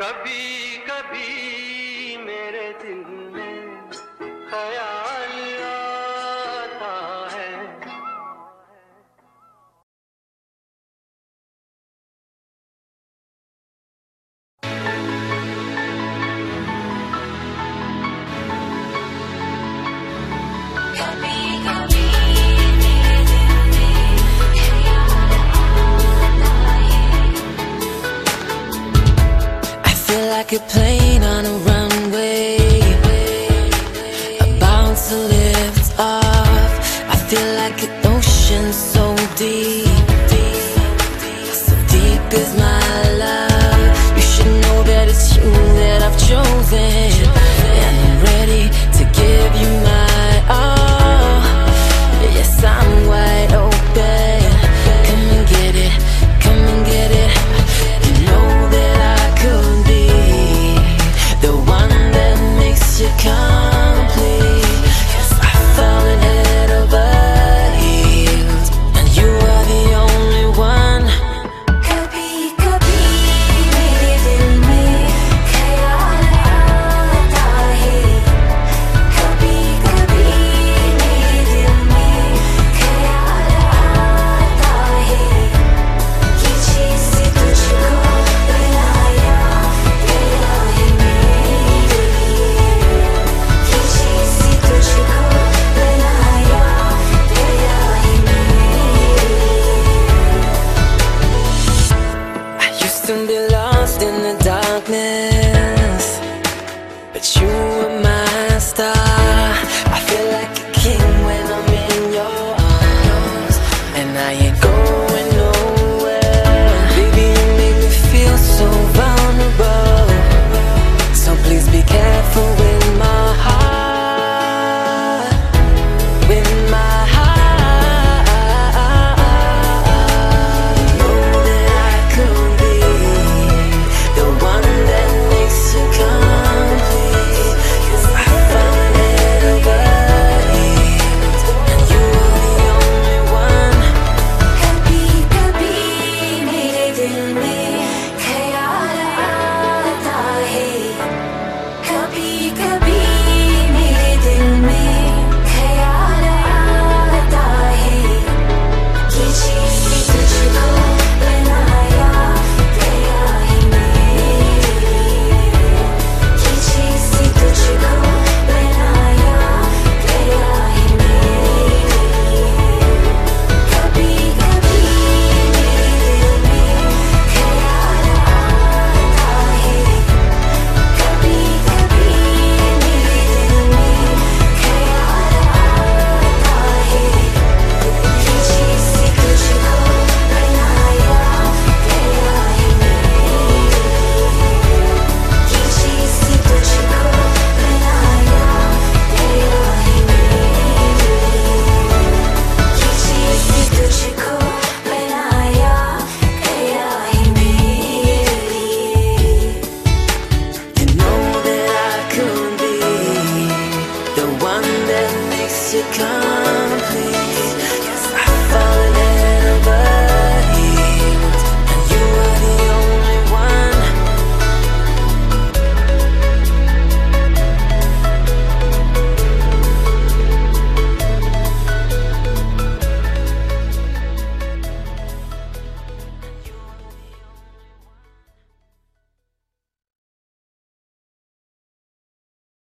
कभी कभी मेरे दिल like a plane on a runway. About to lift off. I feel like an ocean so deep. So deep is my love. I ain't going to complete.